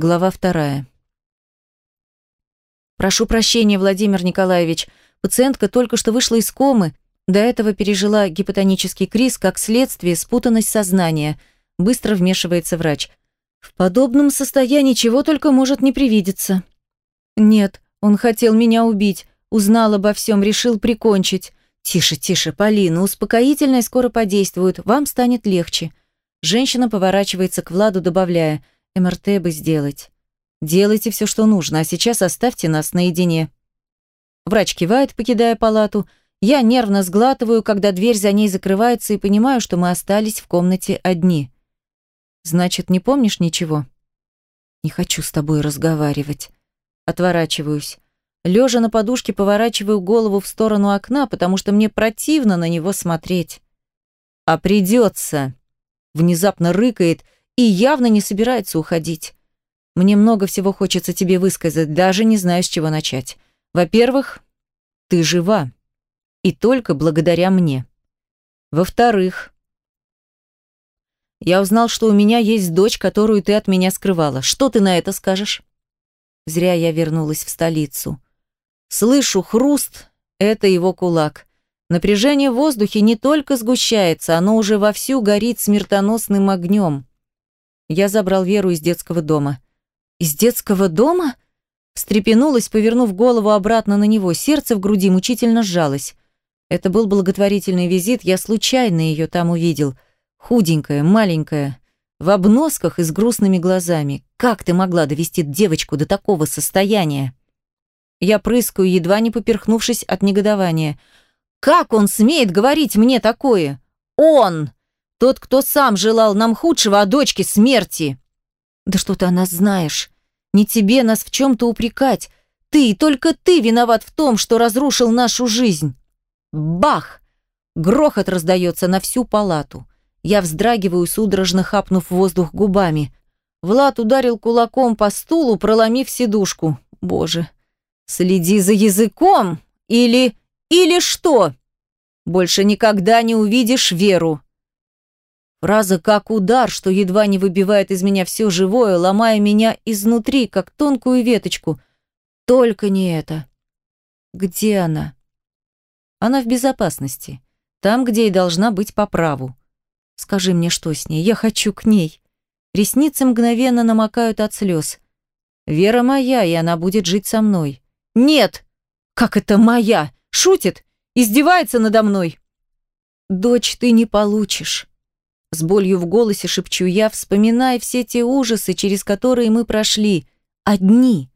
Глава вторая. Прошу прощения, Владимир Николаевич. Пациентка только что вышла из комы. До этого пережила гипотонический криз, как следствие спутанность сознания. Быстро вмешивается врач. В подобном состоянии чего только может не привидеться. Нет, он хотел меня убить. Узнал обо всем, решил прикончить. Тише, тише, Полина, успокоительное скоро подействует, вам станет легче. Женщина поворачивается к Владу, добавляя, МРТ бы сделать. Делайте все, что нужно, а сейчас оставьте нас наедине. Врач кивает, покидая палату. Я нервно сглатываю, когда дверь за ней закрывается и понимаю, что мы остались в комнате одни. Значит, не помнишь ничего? Не хочу с тобой разговаривать. Отворачиваюсь. Лежа на подушке, поворачиваю голову в сторону окна, потому что мне противно на него смотреть. А придется. Внезапно рыкает и явно не собирается уходить. Мне много всего хочется тебе высказать, даже не знаю, с чего начать. Во-первых, ты жива. И только благодаря мне. Во-вторых, я узнал, что у меня есть дочь, которую ты от меня скрывала. Что ты на это скажешь? Зря я вернулась в столицу. Слышу хруст, это его кулак. Напряжение в воздухе не только сгущается, оно уже вовсю горит смертоносным огнем. Я забрал Веру из детского дома. Из детского дома? Встрепенулась, повернув голову обратно на него, сердце в груди мучительно сжалось. Это был благотворительный визит, я случайно ее там увидел. Худенькая, маленькая, в обносках и с грустными глазами. Как ты могла довести девочку до такого состояния? Я прыскаю, едва не поперхнувшись от негодования. «Как он смеет говорить мне такое? Он! Тот, кто сам желал нам худшего, а дочке смерти!» «Да что ты о нас знаешь? Не тебе нас в чем-то упрекать. Ты, только ты виноват в том, что разрушил нашу жизнь!» Бах! Грохот раздается на всю палату. Я вздрагиваю, судорожно хапнув воздух губами. Влад ударил кулаком по стулу, проломив сидушку. Боже, Следи за языком или... или что? Больше никогда не увидишь Веру. Фраза как удар, что едва не выбивает из меня все живое, ломая меня изнутри, как тонкую веточку. Только не это. Где она? Она в безопасности. Там, где и должна быть по праву. Скажи мне, что с ней? Я хочу к ней. Ресницы мгновенно намокают от слез. Вера моя, и она будет жить со мной. «Нет!» «Как это моя? Шутит? Издевается надо мной?» «Дочь ты не получишь!» С болью в голосе шепчу я, вспоминая все те ужасы, через которые мы прошли. Одни.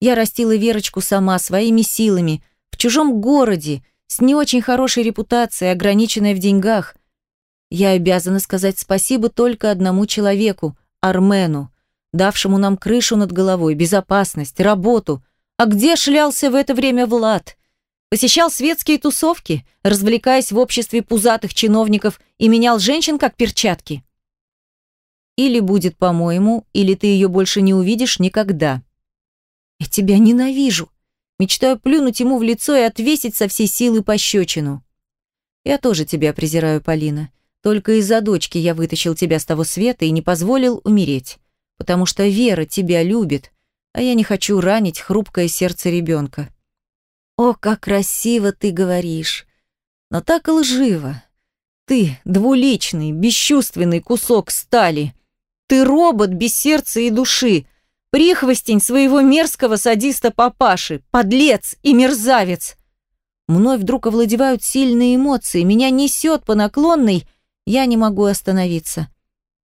Я растила Верочку сама, своими силами, в чужом городе, с не очень хорошей репутацией, ограниченной в деньгах. Я обязана сказать спасибо только одному человеку, Армену, давшему нам крышу над головой, безопасность, работу – а где шлялся в это время Влад? Посещал светские тусовки, развлекаясь в обществе пузатых чиновников и менял женщин как перчатки. Или будет, по-моему, или ты ее больше не увидишь никогда. Я тебя ненавижу. Мечтаю плюнуть ему в лицо и отвесить со всей силы пощечину. Я тоже тебя презираю, Полина. Только из-за дочки я вытащил тебя с того света и не позволил умереть. Потому что Вера тебя любит, а я не хочу ранить хрупкое сердце ребенка. О, как красиво ты говоришь, но так лживо. Ты двуличный, бесчувственный кусок стали. Ты робот без сердца и души, прихвостень своего мерзкого садиста-папаши, подлец и мерзавец. Мной вдруг овладевают сильные эмоции, меня несет по наклонной, я не могу остановиться.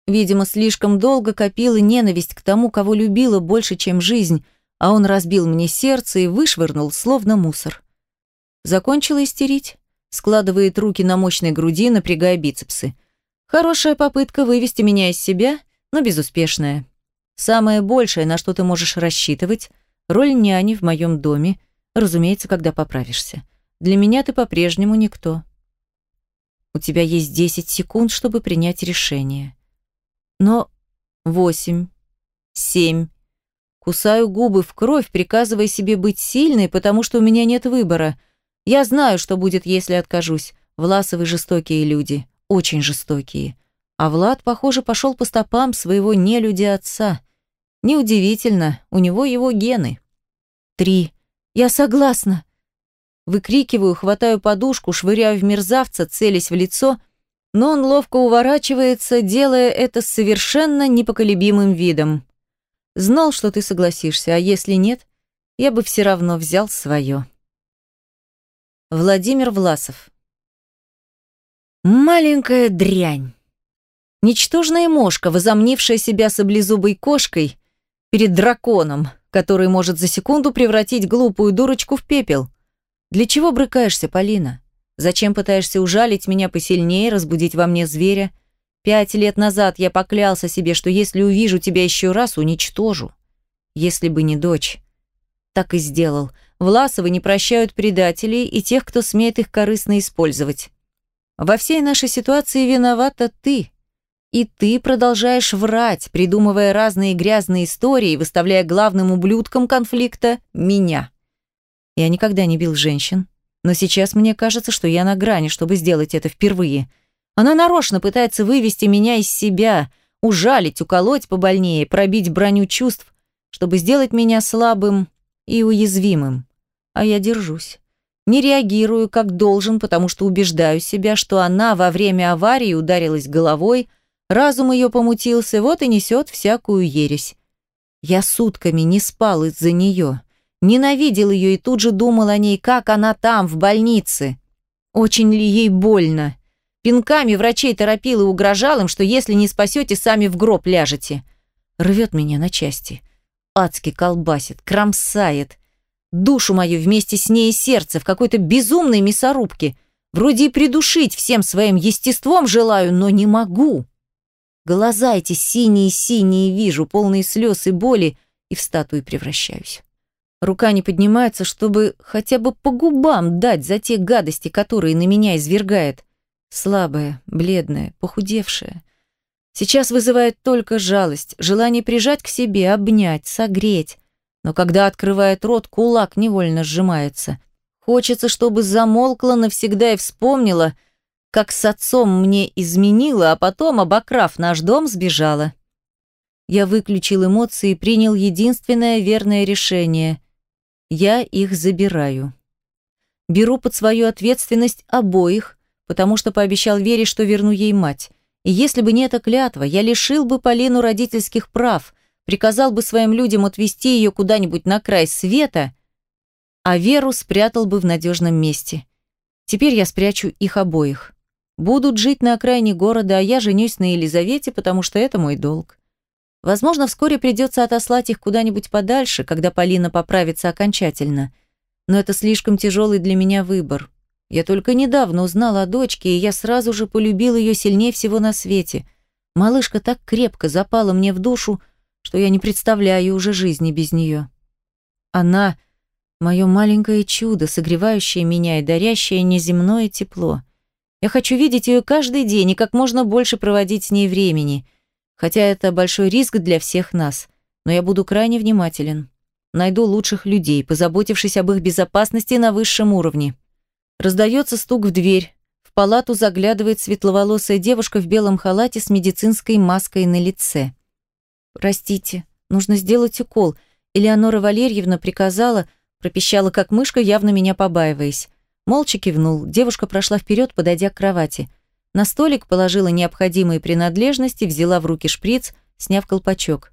Видимо, слишком долго копила ненависть к тому, кого любила больше, чем жизнь, а он разбил мне сердце и вышвырнул, словно мусор. Закончила истерить, складывает руки на мощной груди, напрягая бицепсы. Хорошая попытка вывести меня из себя, но безуспешная. Самое большее, на что ты можешь рассчитывать, роль няни в моем доме, разумеется, когда поправишься. Для меня ты по-прежнему никто. У тебя есть 10 секунд, чтобы принять решение. Но восемь, семь. Кусаю губы в кровь, приказывая себе быть сильной, потому что у меня нет выбора. Я знаю, что будет, если откажусь. Власовы жестокие люди, очень жестокие. А Влад, похоже, пошел по стопам своего нелюдя отца. Неудивительно, у него его гены. Три. Я согласна. Выкрикиваю, хватаю подушку, швыряю в мерзавца, целясь в лицо, но он ловко уворачивается, делая это с совершенно непоколебимым видом. Знал, что ты согласишься, а если нет, я бы все равно взял свое. Владимир Власов Маленькая дрянь. Ничтожная мошка, возомнившая себя саблезубой кошкой перед драконом, который может за секунду превратить глупую дурочку в пепел. Для чего брыкаешься, Полина? Зачем пытаешься ужалить меня посильнее, разбудить во мне зверя? Пять лет назад я поклялся себе, что если увижу тебя еще раз, уничтожу. Если бы не дочь. Так и сделал. Власовы не прощают предателей и тех, кто смеет их корыстно использовать. Во всей нашей ситуации виновата ты. И ты продолжаешь врать, придумывая разные грязные истории, выставляя главным ублюдком конфликта меня. Я никогда не бил женщин, но сейчас мне кажется, что я на грани, чтобы сделать это впервые. Она нарочно пытается вывести меня из себя, ужалить, уколоть побольнее, пробить броню чувств, чтобы сделать меня слабым и уязвимым. А я держусь. Не реагирую, как должен, потому что убеждаю себя, что она во время аварии ударилась головой, разум ее помутился, вот и несет всякую ересь. Я сутками не спал из-за нее. Ненавидел ее и тут же думал о ней, как она там, в больнице. Очень ли ей больно? Пинками врачей торопил и угрожал им, что если не спасете, сами в гроб ляжете. Рвет меня на части. Адски колбасит, кромсает. Душу мою вместе с ней и сердце в какой-то безумной мясорубке. Вроде и придушить всем своим естеством желаю, но не могу. Глаза эти синие-синие вижу, полные слез и боли, и в статую превращаюсь. Рука не поднимается, чтобы хотя бы по губам дать за те гадости, которые на меня извергает. Слабая, бледная, похудевшая. Сейчас вызывает только жалость, желание прижать к себе, обнять, согреть, но когда открывает рот, кулак невольно сжимается. Хочется, чтобы замолкла навсегда и вспомнила, как с отцом мне изменила, а потом, обокрав наш дом, сбежала. Я выключил эмоции и принял единственное верное решение. Я их забираю. Беру под свою ответственность обоих, потому что пообещал Вере, что верну ей мать. И если бы не эта клятва, я лишил бы Полину родительских прав, приказал бы своим людям отвезти ее куда-нибудь на край света, а Веру спрятал бы в надежном месте. Теперь я спрячу их обоих. Будут жить на окраине города, а я женюсь на Елизавете, потому что это мой долг. Возможно, вскоре придется отослать их куда-нибудь подальше, когда Полина поправится окончательно. Но это слишком тяжелый для меня выбор. Я только недавно узнала о дочке, и я сразу же полюбил ее сильнее всего на свете. Малышка так крепко запала мне в душу, что я не представляю уже жизни без нее. Она — мое маленькое чудо, согревающее меня и дарящее неземное тепло. Я хочу видеть ее каждый день и как можно больше проводить с ней времени, хотя это большой риск для всех нас, но я буду крайне внимателен. Найду лучших людей, позаботившись об их безопасности на высшем уровне. Раздается стук в дверь. В палату заглядывает светловолосая девушка в белом халате с медицинской маской на лице. «Простите, нужно сделать укол. Элеонора Валерьевна приказала, пропищала как мышка, явно меня побаиваясь. Молча кивнул. Девушка прошла вперед, подойдя к кровати. На столик положила необходимые принадлежности, взяла в руки шприц, сняв колпачок.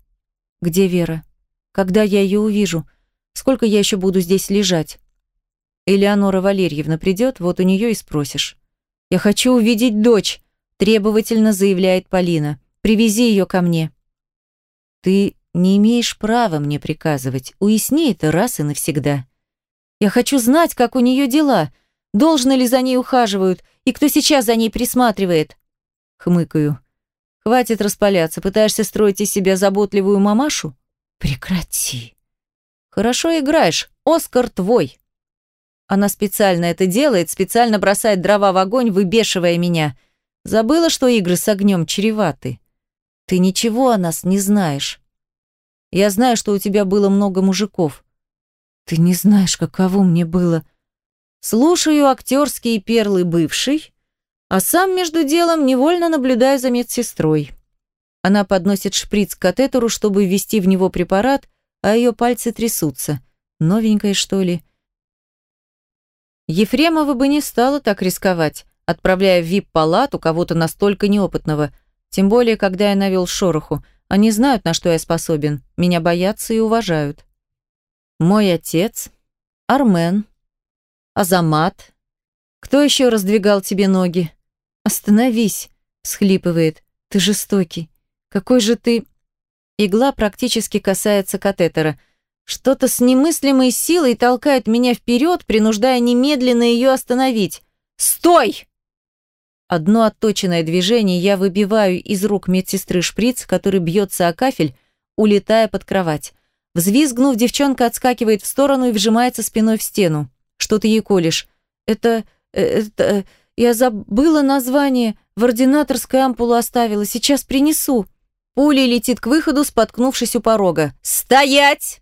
«Где Вера? Когда я ее увижу? Сколько я еще буду здесь лежать?» «Элеонора Валерьевна придет, вот у нее и спросишь». «Я хочу увидеть дочь», – требовательно заявляет Полина. «Привези ее ко мне». Ты не имеешь права мне приказывать. Уясни это раз и навсегда. Я хочу знать, как у нее дела. Должно ли за ней ухаживают, и кто сейчас за ней присматривает. Хмыкаю. Хватит распаляться. Пытаешься строить из себя заботливую мамашу? Прекрати. Хорошо играешь. Оскар твой. Она специально это делает, специально бросает дрова в огонь, выбешивая меня. Забыла, что игры с огнем чреваты. Ты ничего о нас не знаешь. Я знаю, что у тебя было много мужиков. Ты не знаешь, каково мне было. Слушаю актерские перлы бывший, а сам между делом невольно наблюдаю за медсестрой. Она подносит шприц к катетеру, чтобы ввести в него препарат, а ее пальцы трясутся. Новенькая, что ли? Ефремова бы не стала так рисковать, отправляя в вип-палату кого-то настолько неопытного, тем более, когда я навел шороху. Они знают, на что я способен, меня боятся и уважают. Мой отец, Армен, Азамат. Кто еще раздвигал тебе ноги? Остановись, схлипывает. Ты жестокий. Какой же ты... Игла практически касается катетера. Что-то с немыслимой силой толкает меня вперед, принуждая немедленно ее остановить. «Стой!» Одно отточенное движение я выбиваю из рук медсестры шприц, который бьется о кафель, улетая под кровать. Взвизгнув, девчонка отскакивает в сторону и вжимается спиной в стену. «Что ты ей колешь?» «Это... Э, это... Я забыла название. В ординаторской ампулу оставила. Сейчас принесу». Пуля летит к выходу, споткнувшись у порога. «Стоять!»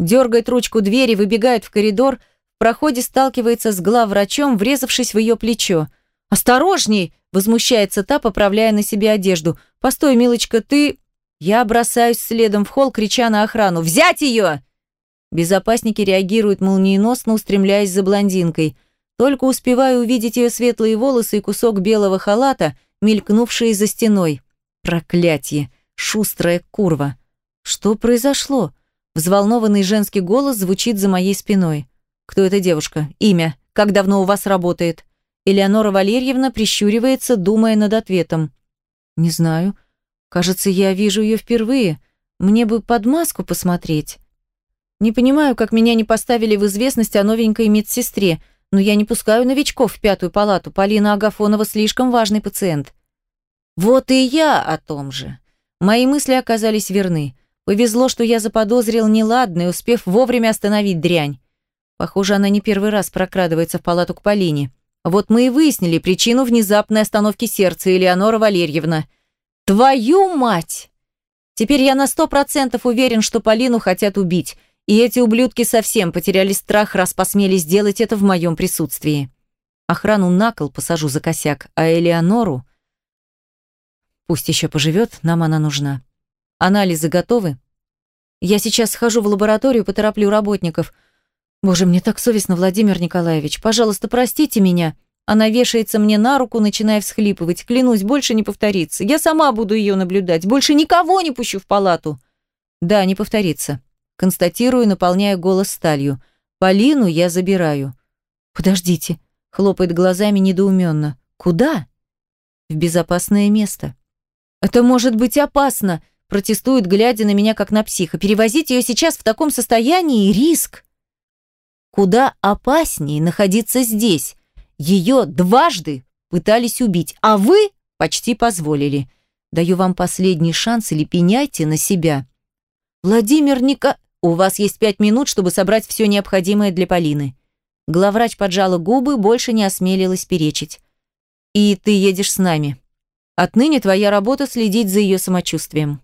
Дергает ручку двери, выбегает в коридор, в проходе сталкивается с главврачом, врезавшись в ее плечо. «Осторожней!» – возмущается та, поправляя на себе одежду. «Постой, милочка, ты...» Я бросаюсь следом в холл, крича на охрану. «Взять ее!» Безопасники реагируют молниеносно, устремляясь за блондинкой. Только успеваю увидеть ее светлые волосы и кусок белого халата, мелькнувшие за стеной. Проклятье! Шустрая курва! Что произошло? Взволнованный женский голос звучит за моей спиной. Кто эта девушка? Имя? Как давно у вас работает? Элеонора Валерьевна прищуривается, думая над ответом. Не знаю. Кажется, я вижу ее впервые. Мне бы под маску посмотреть. Не понимаю, как меня не поставили в известность о новенькой медсестре, но я не пускаю новичков в пятую палату. Полина Агафонова слишком важный пациент. Вот и я о том же. Мои мысли оказались верны. Повезло, что я заподозрил неладное, успев вовремя остановить дрянь. Похоже, она не первый раз прокрадывается в палату к Полине. Вот мы и выяснили причину внезапной остановки сердца Элеонора Валерьевна. Твою мать! Теперь я на сто процентов уверен, что Полину хотят убить, и эти ублюдки совсем потеряли страх, раз посмели сделать это в моем присутствии. Охрану на кол посажу за косяк, а Элеонору... Пусть еще поживет, нам она нужна. Анализы готовы? Я сейчас схожу в лабораторию, потороплю работников. Боже, мне так совестно, Владимир Николаевич. Пожалуйста, простите меня. Она вешается мне на руку, начиная всхлипывать. Клянусь, больше не повторится. Я сама буду ее наблюдать. Больше никого не пущу в палату. Да, не повторится. Констатирую, наполняя голос сталью. Полину я забираю. Подождите. Хлопает глазами недоуменно. Куда? В безопасное место. «Это может быть опасно!» Протестует, глядя на меня как на психа. «Перевозить ее сейчас в таком состоянии – риск!» Куда опаснее находиться здесь. Ее дважды пытались убить, а вы почти позволили. Даю вам последний шанс или пеняйте на себя. Владимир Ника... У вас есть пять минут, чтобы собрать все необходимое для Полины. Главврач поджала губы, больше не осмелилась перечить. И ты едешь с нами. Отныне твоя работа следить за ее самочувствием.